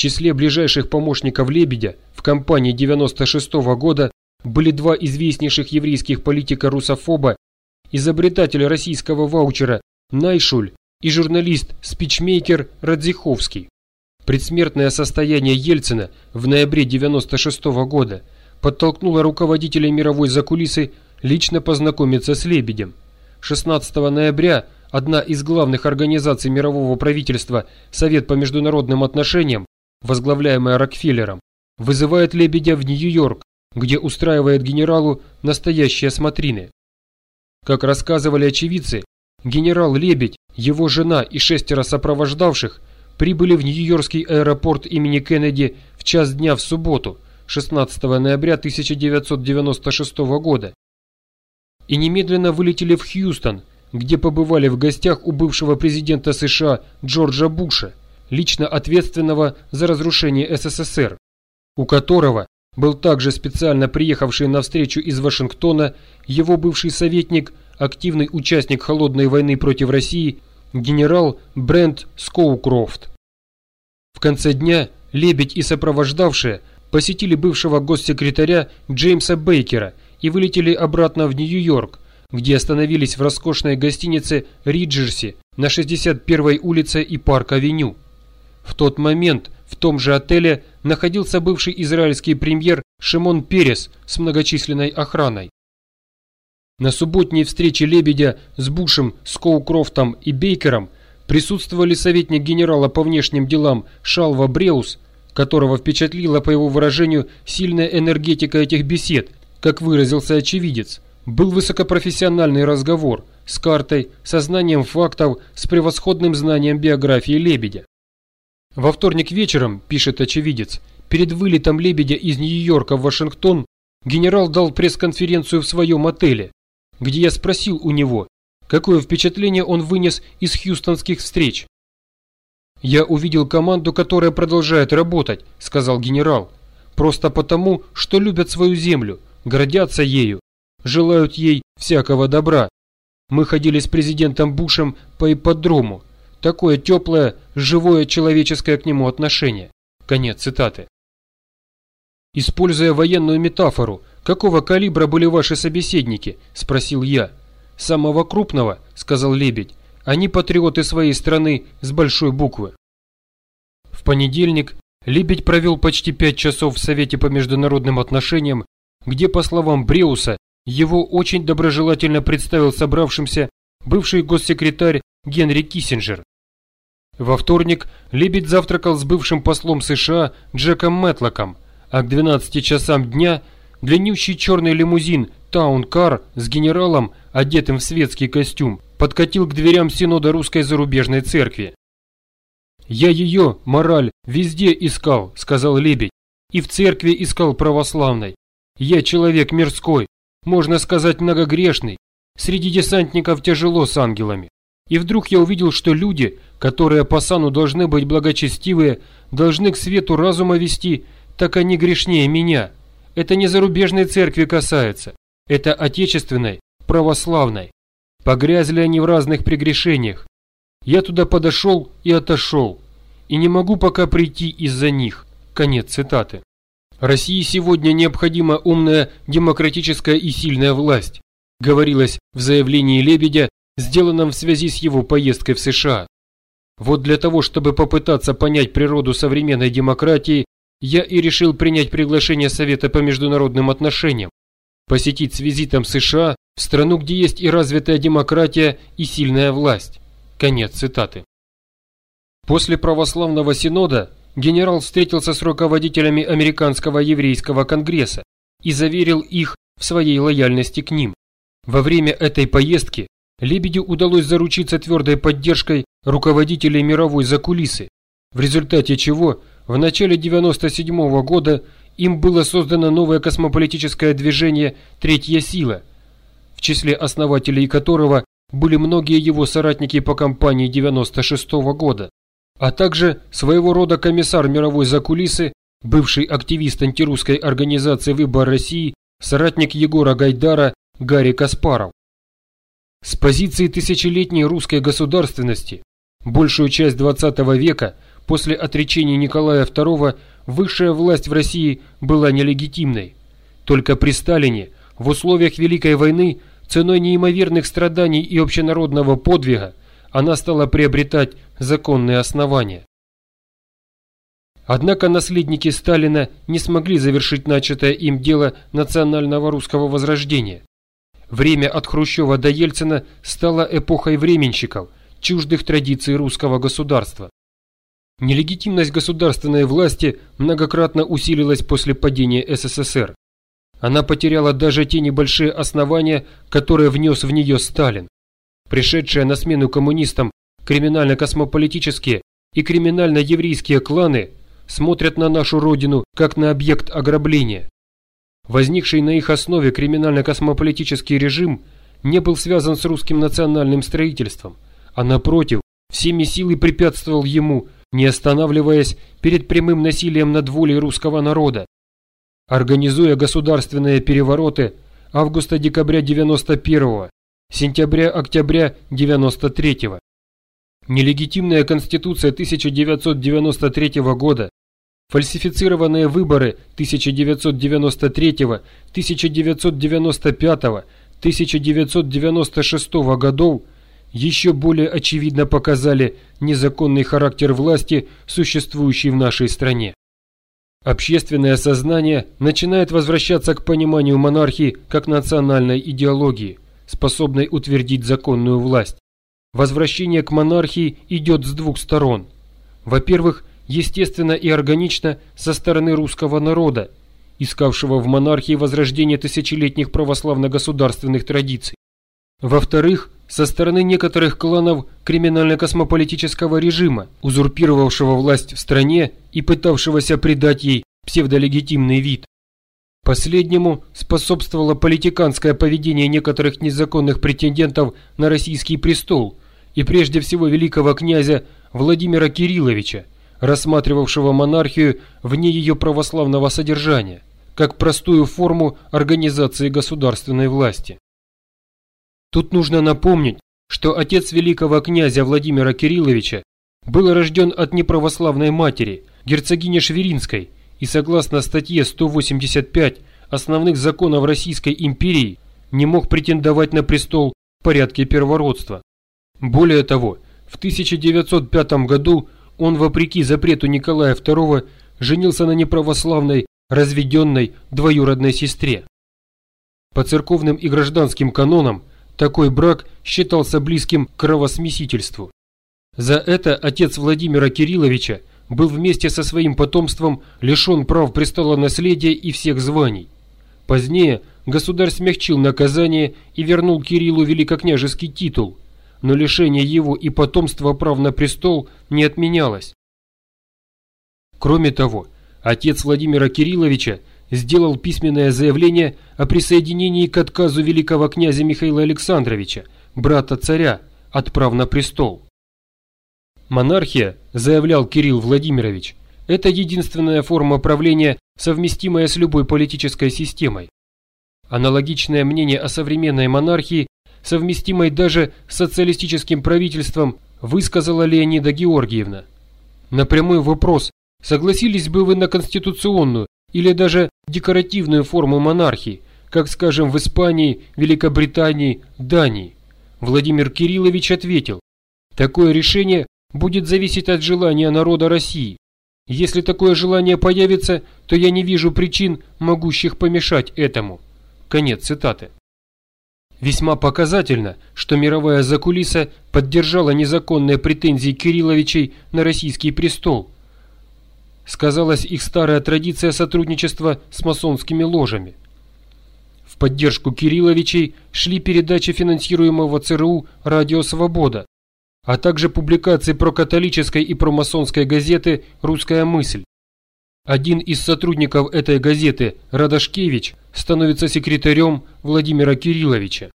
числе ближайших помощников Лебедя в кампании 96 -го года были два известнейших еврейских политика-русофоба, изобретатель российского ваучера Найшуль и журналист-спичмейкер Радзиховский. Предсмертное состояние Ельцина в ноябре 96 -го года подтолкнуло руководителей мировой закулисы лично познакомиться с Лебедем. 16 ноября одна из главных организаций мирового правительства Совет по международным отношениям, возглавляемая Рокфеллером, вызывает Лебедя в Нью-Йорк, где устраивает генералу настоящие смотрины. Как рассказывали очевидцы, генерал Лебедь, его жена и шестеро сопровождавших прибыли в Нью-Йоркский аэропорт имени Кеннеди в час дня в субботу, 16 ноября 1996 года, и немедленно вылетели в Хьюстон, где побывали в гостях у бывшего президента США Джорджа Буша, лично ответственного за разрушение СССР, у которого был также специально приехавший на встречу из Вашингтона его бывший советник, активный участник холодной войны против России, генерал Брент Скоукрофт. В конце дня Лебедь и сопровождавшие посетили бывшего госсекретаря Джеймса Бейкера и вылетели обратно в Нью-Йорк, где остановились в роскошной гостинице Ридженси на 61-й улице и Парк-авеню. В тот момент в том же отеле находился бывший израильский премьер Шимон Перес с многочисленной охраной. На субботней встрече Лебедя с Бушем, Скоукрофтом и Бейкером присутствовали советник генерала по внешним делам Шалва Бреус, которого впечатлила, по его выражению, сильная энергетика этих бесед, как выразился очевидец – был высокопрофессиональный разговор с картой, со знанием фактов, с превосходным знанием биографии Лебедя. Во вторник вечером, пишет очевидец, перед вылетом Лебедя из Нью-Йорка в Вашингтон генерал дал пресс-конференцию в своем отеле, где я спросил у него, какое впечатление он вынес из хьюстонских встреч. «Я увидел команду, которая продолжает работать», – сказал генерал, – «просто потому, что любят свою землю, гордятся ею, желают ей всякого добра. Мы ходили с президентом Бушем по ипподрому. Такое теплое, живое человеческое к нему отношение. Конец цитаты. Используя военную метафору, какого калибра были ваши собеседники? Спросил я. Самого крупного, сказал Лебедь. Они патриоты своей страны с большой буквы. В понедельник Лебедь провел почти пять часов в Совете по международным отношениям, где, по словам Бреуса, его очень доброжелательно представил собравшимся бывший госсекретарь Генри Киссинджер. Во вторник Лебедь завтракал с бывшим послом США Джеком Мэтлоком, а к 12 часам дня длиннющий черный лимузин «Таун-кар» с генералом, одетым в светский костюм, подкатил к дверям Синода Русской Зарубежной Церкви. «Я ее, мораль, везде искал», — сказал Лебедь, — «и в церкви искал православной. Я человек мирской, можно сказать, многогрешный. Среди десантников тяжело с ангелами. И вдруг я увидел, что люди, которые по сану должны быть благочестивые, должны к свету разума вести, так они грешнее меня. Это не зарубежной церкви касается. Это отечественной, православной. Погрязли они в разных прегрешениях. Я туда подошел и отошел. И не могу пока прийти из-за них. Конец цитаты. России сегодня необходима умная, демократическая и сильная власть, говорилось в заявлении Лебедя, сделанном в связи с его поездкой в США. Вот для того, чтобы попытаться понять природу современной демократии, я и решил принять приглашение Совета по международным отношениям, посетить с визитом США в страну, где есть и развитая демократия, и сильная власть. Конец цитаты. После православного синода генерал встретился с руководителями Американского еврейского конгресса и заверил их в своей лояльности к ним. Во время этой поездки Лебедю удалось заручиться твердой поддержкой руководителей мировой закулисы, в результате чего в начале 1997 -го года им было создано новое космополитическое движение «Третья сила», в числе основателей которого были многие его соратники по кампании 1996 -го года а также своего рода комиссар мировой закулисы, бывший активист антирусской организации «Выбор России», соратник Егора Гайдара Гарри Каспаров. С позиции тысячелетней русской государственности большую часть 20 века после отречения Николая II высшая власть в России была нелегитимной. Только при Сталине, в условиях Великой войны, ценой неимоверных страданий и общенародного подвига, она стала приобретать законные основания. Однако наследники Сталина не смогли завершить начатое им дело национального русского возрождения. Время от Хрущева до Ельцина стало эпохой временщиков, чуждых традиций русского государства. Нелегитимность государственной власти многократно усилилась после падения СССР. Она потеряла даже те небольшие основания, которые внес в нее Сталин. Пришедшие на смену коммунистам криминально-космополитические и криминально-еврейские кланы смотрят на нашу родину как на объект ограбления. Возникший на их основе криминально-космополитический режим не был связан с русским национальным строительством, а напротив, всеми силой препятствовал ему, не останавливаясь перед прямым насилием над волей русского народа. Организуя государственные перевороты августа-декабря 91-го, сентября-октября 93-го. Нелегитимная Конституция 1993 года Фальсифицированные выборы 1993, 1995, 1996 годов еще более очевидно показали незаконный характер власти, существующей в нашей стране. Общественное сознание начинает возвращаться к пониманию монархии как национальной идеологии, способной утвердить законную власть. Возвращение к монархии идет с двух сторон. Во-первых, естественно и органично со стороны русского народа, искавшего в монархии возрождение тысячелетних православно-государственных традиций. Во-вторых, со стороны некоторых кланов криминально-космополитического режима, узурпировавшего власть в стране и пытавшегося придать ей псевдолегитимный вид. Последнему способствовало политиканское поведение некоторых незаконных претендентов на российский престол и прежде всего великого князя Владимира Кирилловича, рассматривавшего монархию вне ее православного содержания, как простую форму организации государственной власти. Тут нужно напомнить, что отец великого князя Владимира Кирилловича был рожден от неправославной матери, герцогини Шверинской, и согласно статье 185 основных законов Российской империи не мог претендовать на престол в порядке первородства. Более того, в 1905 году он, вопреки запрету Николая II, женился на неправославной, разведенной двоюродной сестре. По церковным и гражданским канонам такой брак считался близким к кровосмесительству. За это отец Владимира Кирилловича был вместе со своим потомством лишен прав престола наследия и всех званий. Позднее государь смягчил наказание и вернул Кириллу великокняжеский титул – но лишение его и потомства прав на престол не отменялось. Кроме того, отец Владимира Кирилловича сделал письменное заявление о присоединении к отказу великого князя Михаила Александровича, брата царя, от прав на престол. Монархия, заявлял Кирилл Владимирович, это единственная форма правления, совместимая с любой политической системой. Аналогичное мнение о современной монархии совместимой даже с социалистическим правительством, высказала Леонида Георгиевна. На прямой вопрос, согласились бы вы на конституционную или даже декоративную форму монархии, как, скажем, в Испании, Великобритании, Дании, Владимир Кириллович ответил, такое решение будет зависеть от желания народа России. Если такое желание появится, то я не вижу причин, могущих помешать этому. Конец цитаты. Весьма показательно, что мировая закулиса поддержала незаконные претензии Кирилловичей на российский престол. Сказалась их старая традиция сотрудничества с масонскими ложами. В поддержку Кирилловичей шли передачи финансируемого ЦРУ «Радио Свобода», а также публикации прокатолической и промасонской газеты «Русская мысль». Один из сотрудников этой газеты, Радашкевич, становится секретарем Владимира Кирилловича.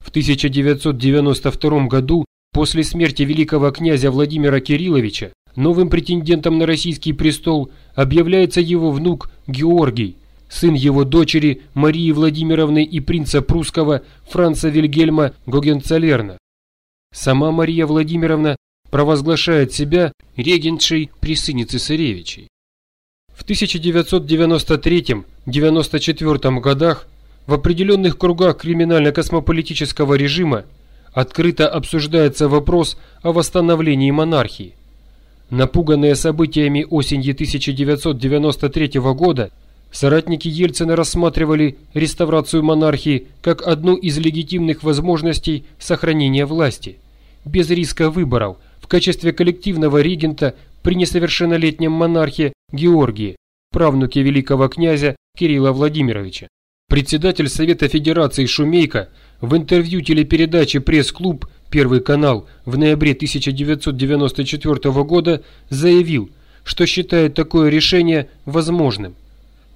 В 1992 году, после смерти великого князя Владимира Кирилловича, новым претендентом на российский престол объявляется его внук Георгий, сын его дочери Марии Владимировны и принца прусского Франца Вильгельма Гогенцолерна. Сама Мария Владимировна провозглашает себя регентшей при сыне цесаревичей. В 1993-94 годах в определенных кругах криминально-космополитического режима открыто обсуждается вопрос о восстановлении монархии. Напуганные событиями осенью 1993 года, соратники Ельцина рассматривали реставрацию монархии как одну из легитимных возможностей сохранения власти, без риска выборов, в качестве коллективного регента при несовершеннолетнем монархе Георгии, правнуке великого князя Кирилла Владимировича. Председатель Совета Федерации Шумейко в интервью телепередаче «Пресс-клуб» Первый канал в ноябре 1994 года заявил, что считает такое решение возможным.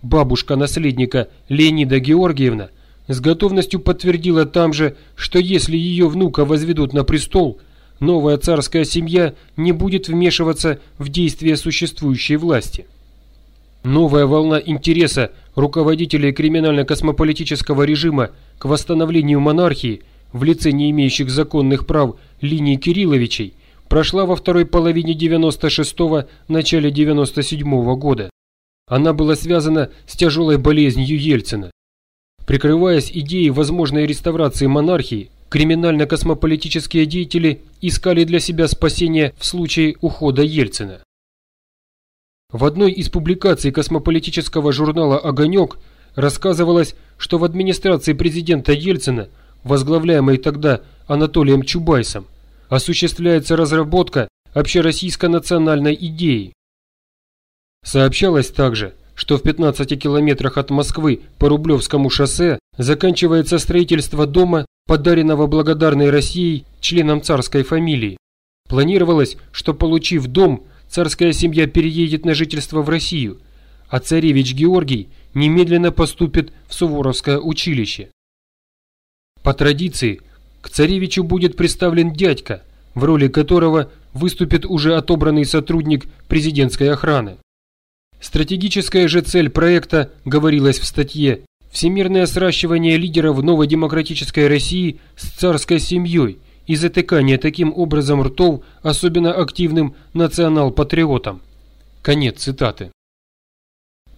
Бабушка наследника Леонида Георгиевна с готовностью подтвердила там же, что если ее внука возведут на престол, новая царская семья не будет вмешиваться в действия существующей власти. Новая волна интереса руководителей криминально-космополитического режима к восстановлению монархии в лице не имеющих законных прав линии Кирилловичей прошла во второй половине 96-го, начале 97-го года. Она была связана с тяжелой болезнью Ельцина. Прикрываясь идеей возможной реставрации монархии, криминально-космополитические деятели искали для себя спасения в случае ухода Ельцина. В одной из публикаций космополитического журнала «Огонек» рассказывалось, что в администрации президента Ельцина, возглавляемой тогда Анатолием Чубайсом, осуществляется разработка общероссийско-национальной идеи. Сообщалось также, что в 15 километрах от Москвы по Рублевскому шоссе заканчивается строительство дома, подаренного благодарной Россией членам царской фамилии. Планировалось, что получив дом, царская семья переедет на жительство в Россию, а царевич Георгий немедленно поступит в Суворовское училище. По традиции, к царевичу будет представлен дядька, в роли которого выступит уже отобранный сотрудник президентской охраны. Стратегическая же цель проекта, говорилось в статье, всемирное сращивание лидеров новой демократической России с царской семьей – и затыкание таким образом ртов особенно активным национал-патриотам. Конец цитаты.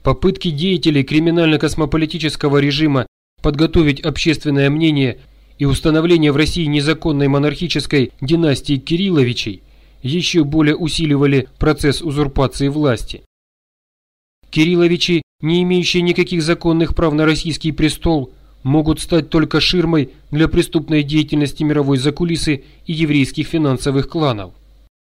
Попытки деятелей криминально-космополитического режима подготовить общественное мнение и установление в России незаконной монархической династии Кирилловичей еще более усиливали процесс узурпации власти. Кирилловичи, не имеющие никаких законных прав на российский престол, могут стать только ширмой для преступной деятельности мировой закулисы и еврейских финансовых кланов.